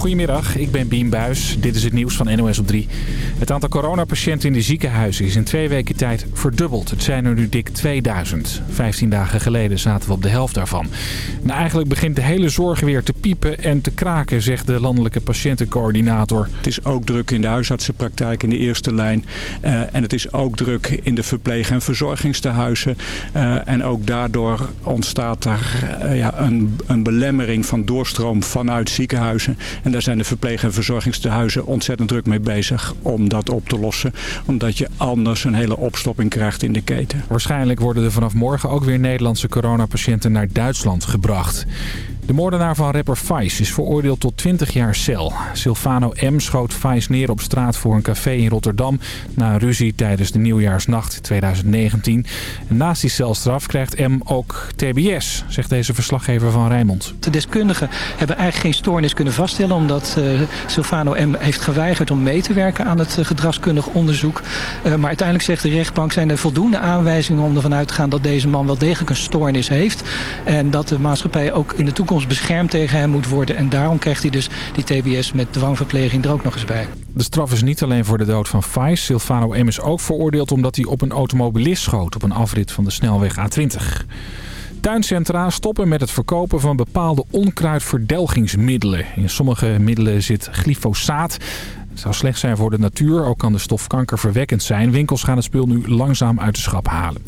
Goedemiddag, ik ben Bien Buis. Dit is het nieuws van NOS op 3. Het aantal coronapatiënten in de ziekenhuizen is in twee weken tijd verdubbeld. Het zijn er nu dik 2000. Vijftien dagen geleden zaten we op de helft daarvan. Nou, eigenlijk begint de hele zorg weer te piepen en te kraken, zegt de landelijke patiëntencoördinator. Het is ook druk in de huisartsenpraktijk in de eerste lijn. Uh, en het is ook druk in de verpleeg- en verzorgingstehuizen. Uh, en ook daardoor ontstaat er uh, ja, een, een belemmering van doorstroom vanuit ziekenhuizen. En daar zijn de verpleeg- en verzorgingstehuizen ontzettend druk mee bezig om dat op te lossen. Omdat je anders een hele opstopping krijgt in de keten. Waarschijnlijk worden er vanaf morgen ook weer Nederlandse coronapatiënten naar Duitsland gebracht. De moordenaar van rapper Vice is veroordeeld tot 20 jaar cel. Silvano M. schoot Vice neer op straat voor een café in Rotterdam... na een ruzie tijdens de nieuwjaarsnacht 2019. En naast die celstraf krijgt M. ook TBS, zegt deze verslaggever van Rijnmond. De deskundigen hebben eigenlijk geen stoornis kunnen vaststellen... omdat uh, Silvano M. heeft geweigerd om mee te werken aan het uh, gedragskundig onderzoek. Uh, maar uiteindelijk zegt de rechtbank zijn er voldoende aanwijzingen om ervan uit te gaan... dat deze man wel degelijk een stoornis heeft. En dat de maatschappij ook in de toekomst beschermd tegen hem moet worden. En daarom krijgt hij dus die TBS met dwangverpleging er ook nog eens bij. De straf is niet alleen voor de dood van Fais. Silvano M. is ook veroordeeld omdat hij op een automobilist schoot op een afrit van de snelweg A20. Tuincentra stoppen met het verkopen van bepaalde onkruidverdelgingsmiddelen. In sommige middelen zit glyfosaat. Het zou slecht zijn voor de natuur, ook kan de stof kankerverwekkend zijn. Winkels gaan het spul nu langzaam uit de schap halen.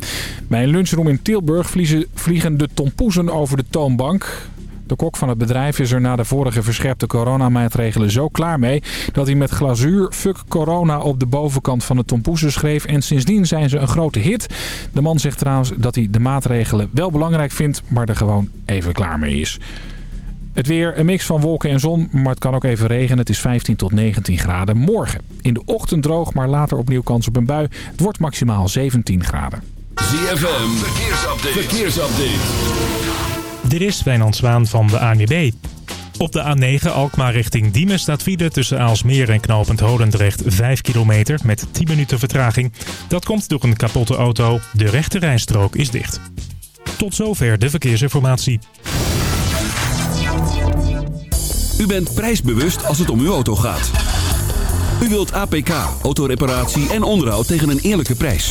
Bij een lunchroom in Tilburg vliegen de tompoezen over de toonbank. De kok van het bedrijf is er na de vorige verscherpte coronamaatregelen zo klaar mee... dat hij met glazuur fuck corona op de bovenkant van de tompoezen schreef... en sindsdien zijn ze een grote hit. De man zegt trouwens dat hij de maatregelen wel belangrijk vindt... maar er gewoon even klaar mee is. Het weer, een mix van wolken en zon, maar het kan ook even regenen. Het is 15 tot 19 graden. Morgen in de ochtend droog, maar later opnieuw kans op een bui. Het wordt maximaal 17 graden. ZFM, verkeersupdate. verkeersupdate. Dit is Wijnand Zwaan van de ANWB. Op de A9 Alkmaar richting Diemen staat tussen Aalsmeer en knooppunt Holendrecht 5 kilometer met 10 minuten vertraging. Dat komt door een kapotte auto. De rechte rijstrook is dicht. Tot zover de verkeersinformatie. U bent prijsbewust als het om uw auto gaat. U wilt APK, autoreparatie en onderhoud tegen een eerlijke prijs.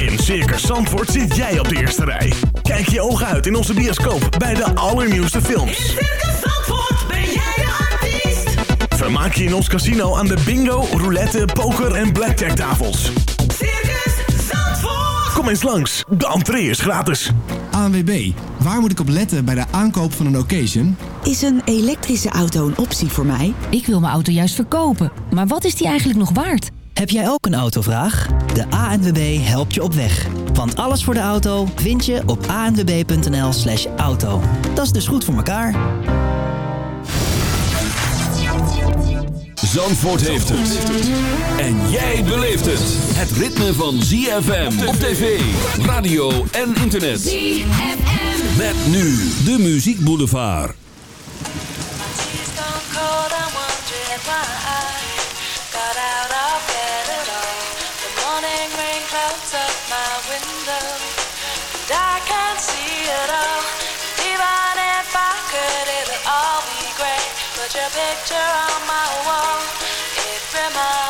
In Circus Zandvoort zit jij op de eerste rij. Kijk je ogen uit in onze bioscoop bij de allernieuwste films. In Circus Zandvoort ben jij de artiest. Vermaak je in ons casino aan de bingo, roulette, poker en blackjack tafels. Circus Zandvoort. Kom eens langs, de entree is gratis. ANWB, waar moet ik op letten bij de aankoop van een occasion? Is een elektrische auto een optie voor mij? Ik wil mijn auto juist verkopen, maar wat is die eigenlijk nog waard? Heb jij ook een autovraag? De ANWB helpt je op weg. Want alles voor de auto vind je op anwb.nl slash auto. Dat is dus goed voor elkaar. Zandvoort heeft het. En jij beleeft het. Het ritme van ZFM op tv, radio en internet. ZFM. Met nu de Muziek Boulevard. Picture on my wall. It reminds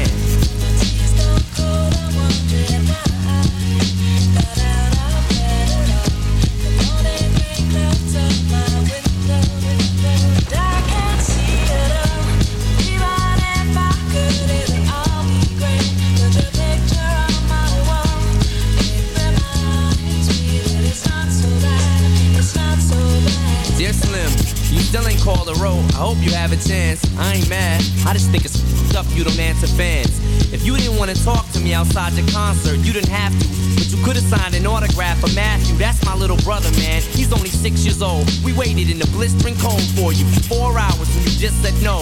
Answer fans. If you didn't want to talk to me outside your concert, you didn't have to. But you could have signed an autograph for Matthew. That's my little brother, man. He's only six years old. We waited in the blistering cold for you for four hours and you just said no.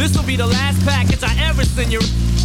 This will be the last package I ever send you.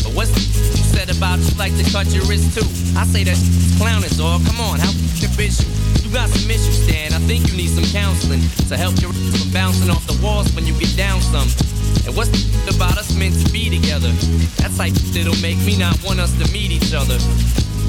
But what's said about you like to cut your wrist too? I say that clown is dog. Come on, how f***ing bitch you? You got some issues, Dan. I think you need some counseling to help your from bouncing off the walls when you get down some. And what's the about us meant to be together? That's like that'll make me not want us to meet each other.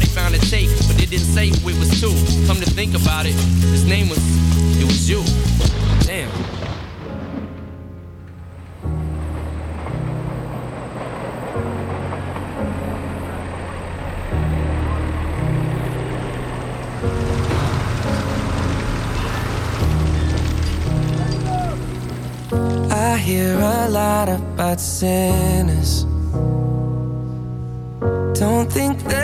they found a tape, but they didn't say who it was to. Come to think about it, his name was, it was you. Damn. I hear a lot about sinners. Don't think that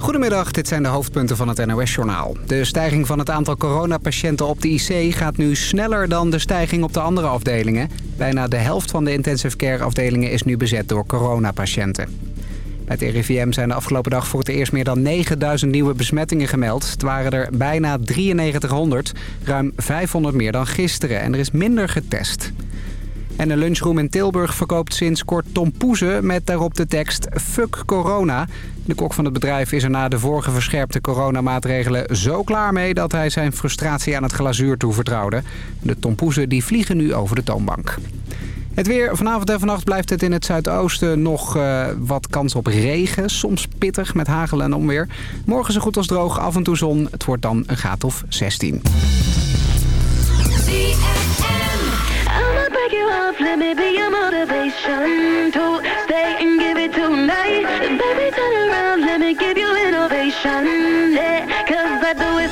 Goedemiddag, dit zijn de hoofdpunten van het NOS-journaal. De stijging van het aantal coronapatiënten op de IC gaat nu sneller dan de stijging op de andere afdelingen. Bijna de helft van de intensive care afdelingen is nu bezet door coronapatiënten. Bij het RIVM zijn de afgelopen dag voor het eerst meer dan 9000 nieuwe besmettingen gemeld. Het waren er bijna 9300, ruim 500 meer dan gisteren en er is minder getest. En een lunchroom in Tilburg verkoopt sinds kort tompoezen met daarop de tekst Fuck corona. De kok van het bedrijf is er na de vorige verscherpte coronamaatregelen zo klaar mee... dat hij zijn frustratie aan het glazuur toevertrouwde. De tompoezen die vliegen nu over de toonbank. Het weer. Vanavond en vannacht blijft het in het zuidoosten nog eh, wat kans op regen. Soms pittig met hagel en onweer. Morgen zo goed als droog, af en toe zon. Het wordt dan een graad of 16. Let me be your motivation to stay and give it tonight. Baby, turn around, let me give you innovation. Yeah, cause I do it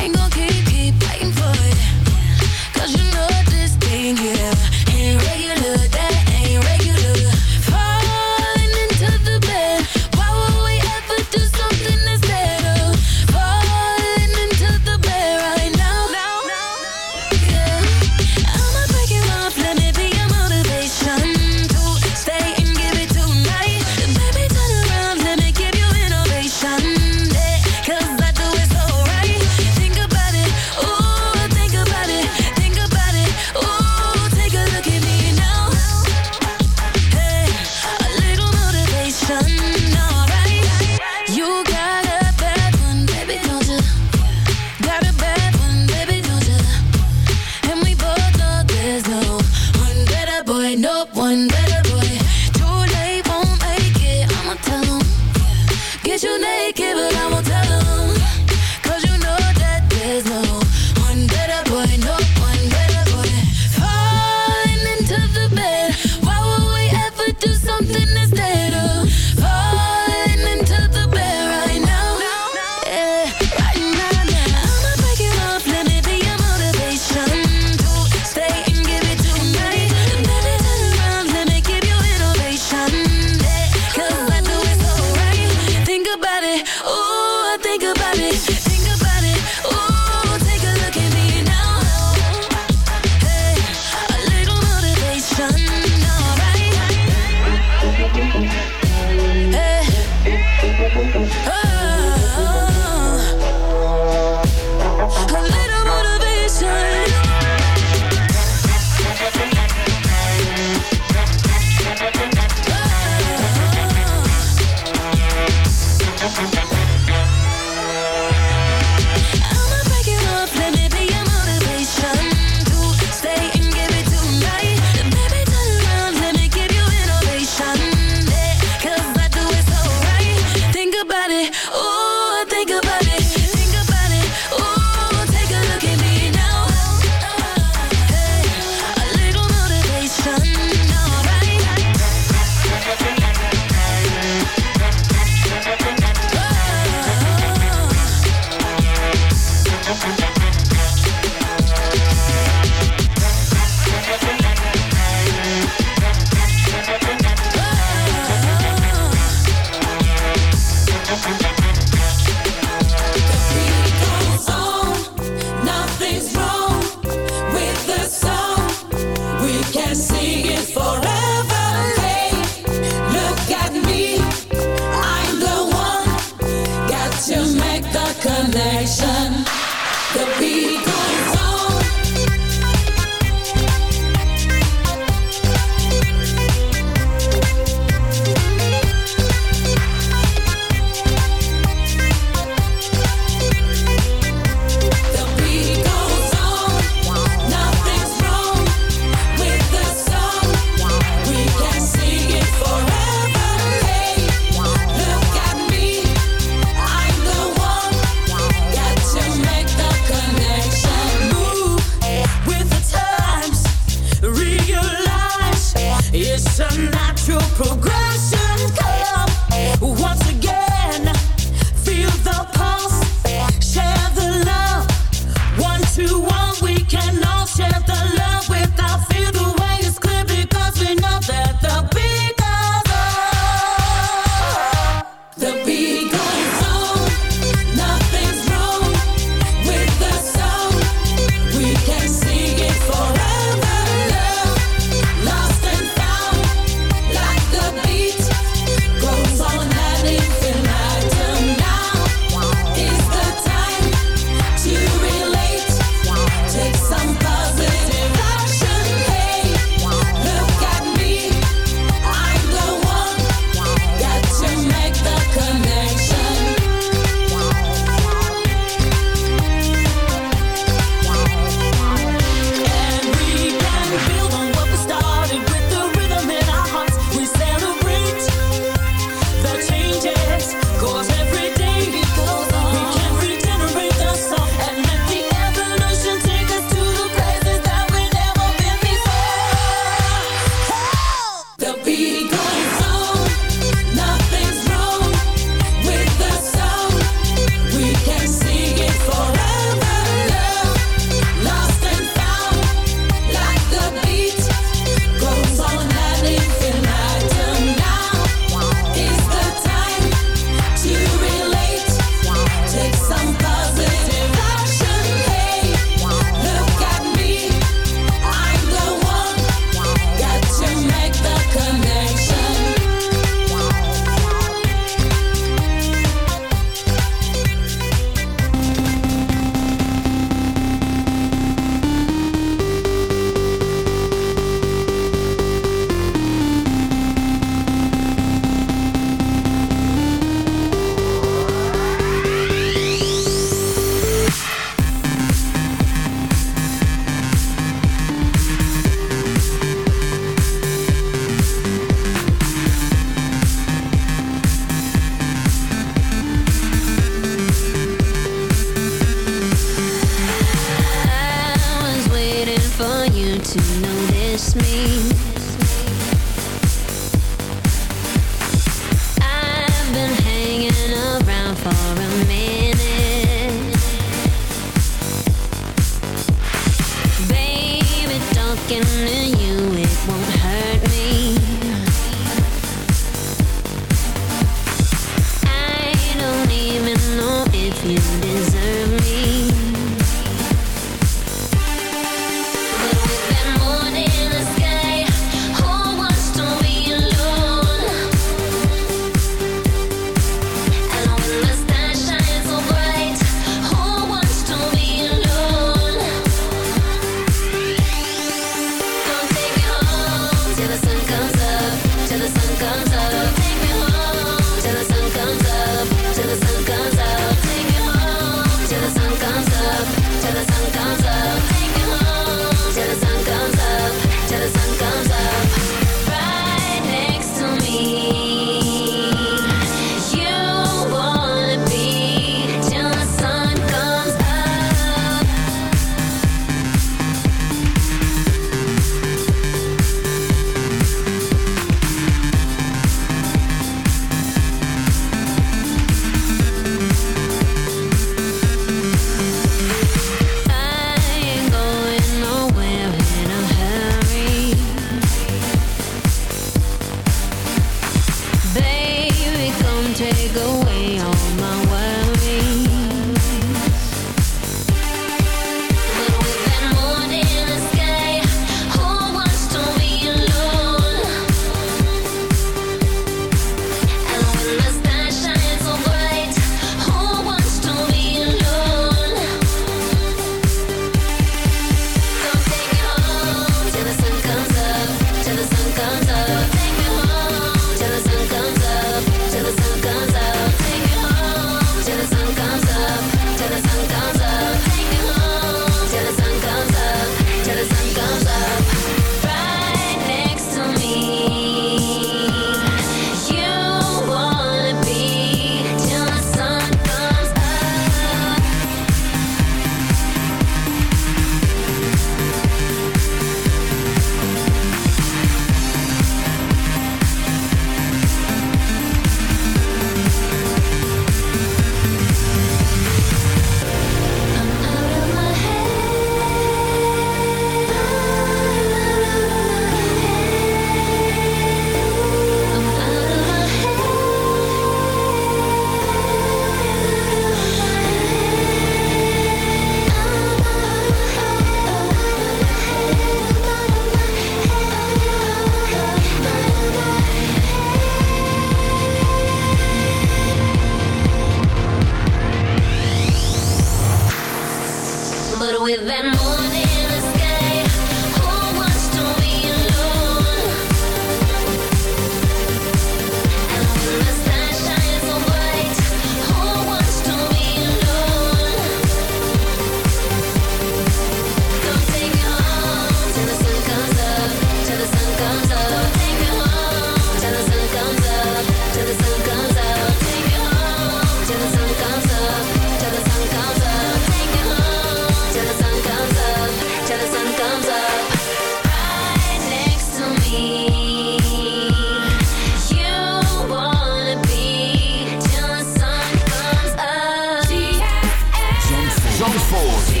Zandvoort.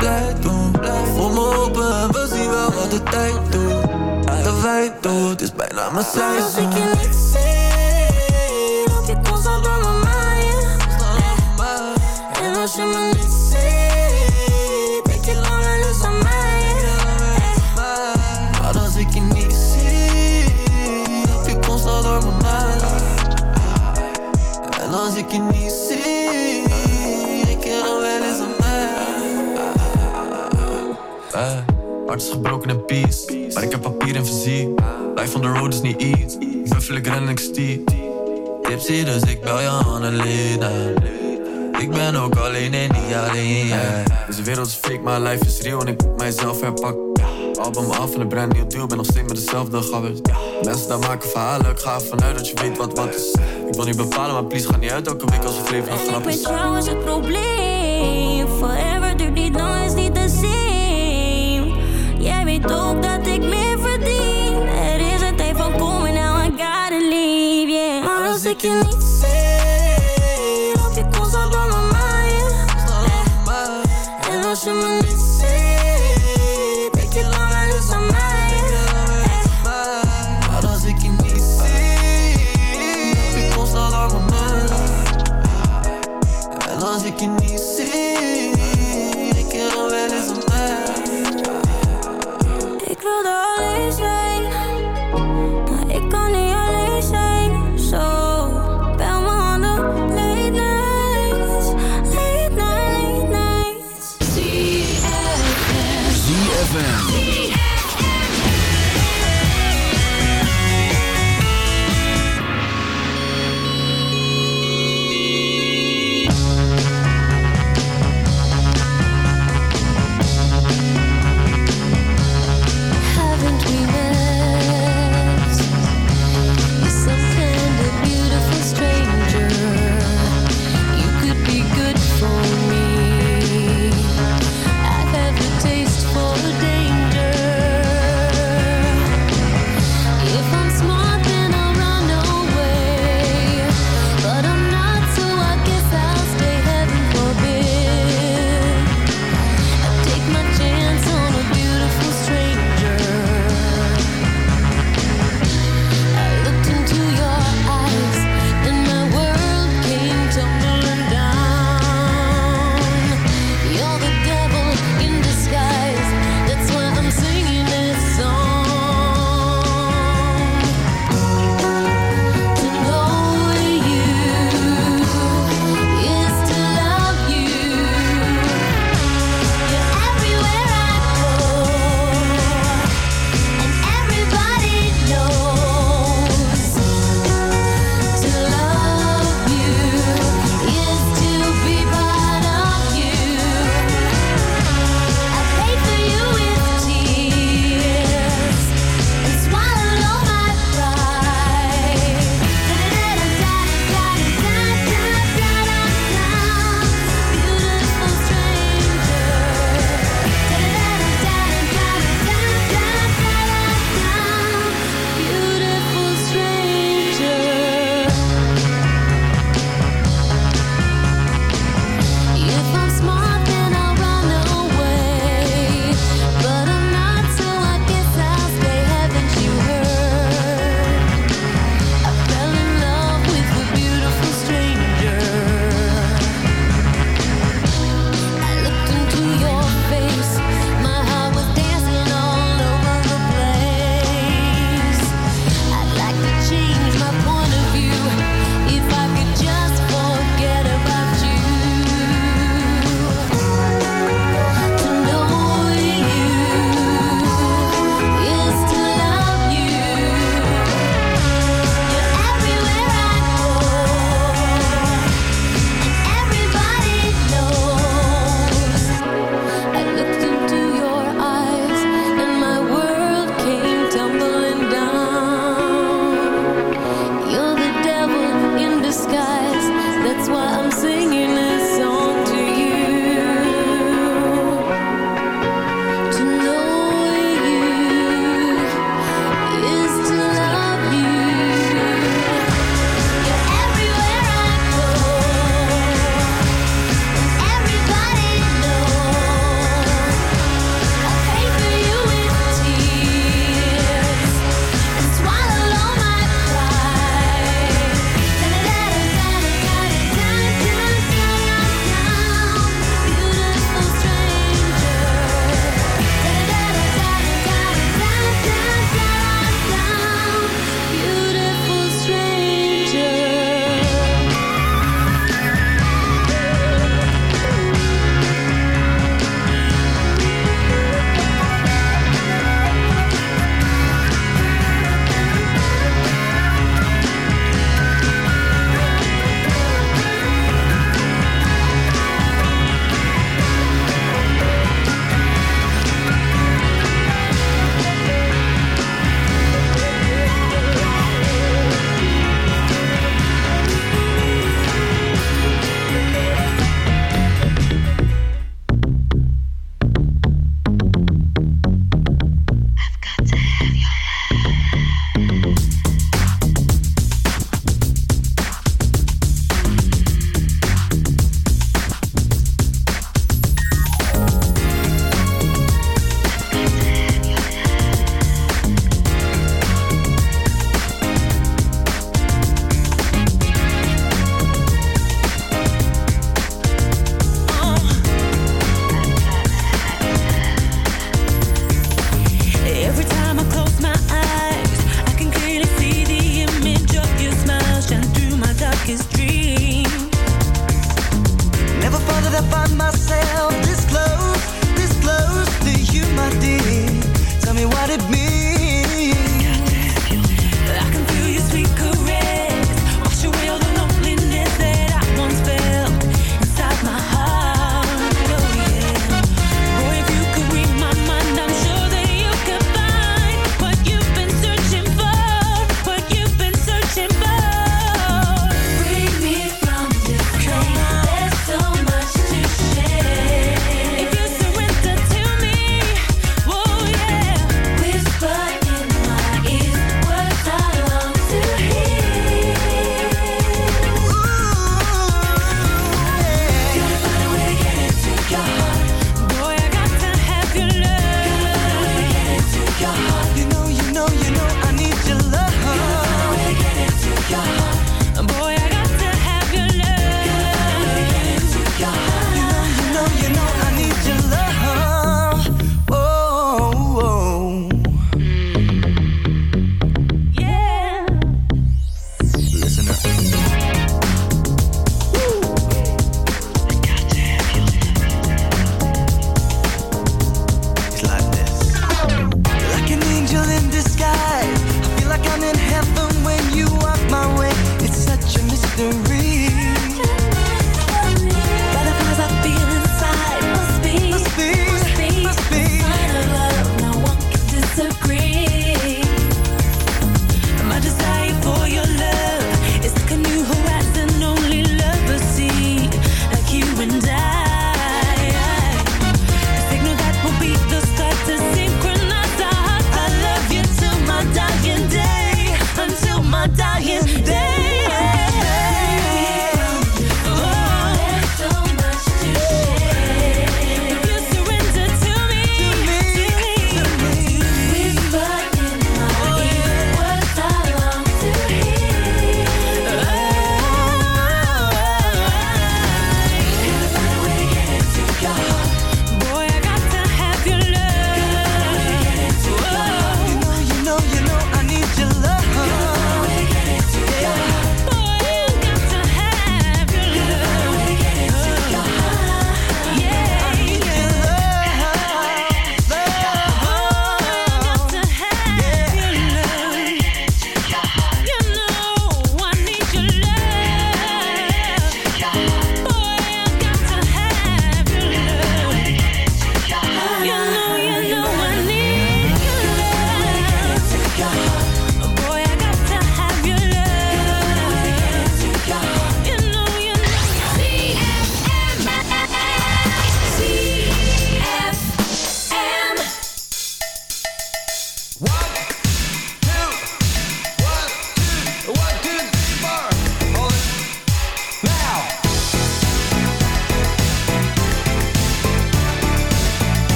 Blij doen Voor me open en we zien wel wat de tijd doet De wij doet, is bijna mijn Maar als ik seizoen je niet zie, loop je constant door. Eh, En als je me denk je langer aan mij. Maar als ik je niet zie, door En als ik je niet zie, hart is gebroken in peace. Maar ik heb papier en fysiek. Life on the road is niet iets. Buffel, ik ren en ik stiep. Tipsy, dus ik bel je Annelena Ik ben ook alleen en niet alleen, yeah. Deze wereld is fake, maar life is real en ik moet mijzelf herpakken. Album af en een brand nieuw deal, ben nog steeds met dezelfde gabbers. Mensen daar maken verhalen, ik ga ervan uit dat je weet wat wat is. Ik wil niet bepalen, maar please ga niet uit elke week als het leven ik grap weet is. trouwens het probleem. Forever duurt niet lang, is niet the same. Jij weet ook dat ik meer verdien. Er is een tijd van komen, now I gotta leave, yeah. Maar als ik je niet zie, loop je constant door mijn mind. En als je me niet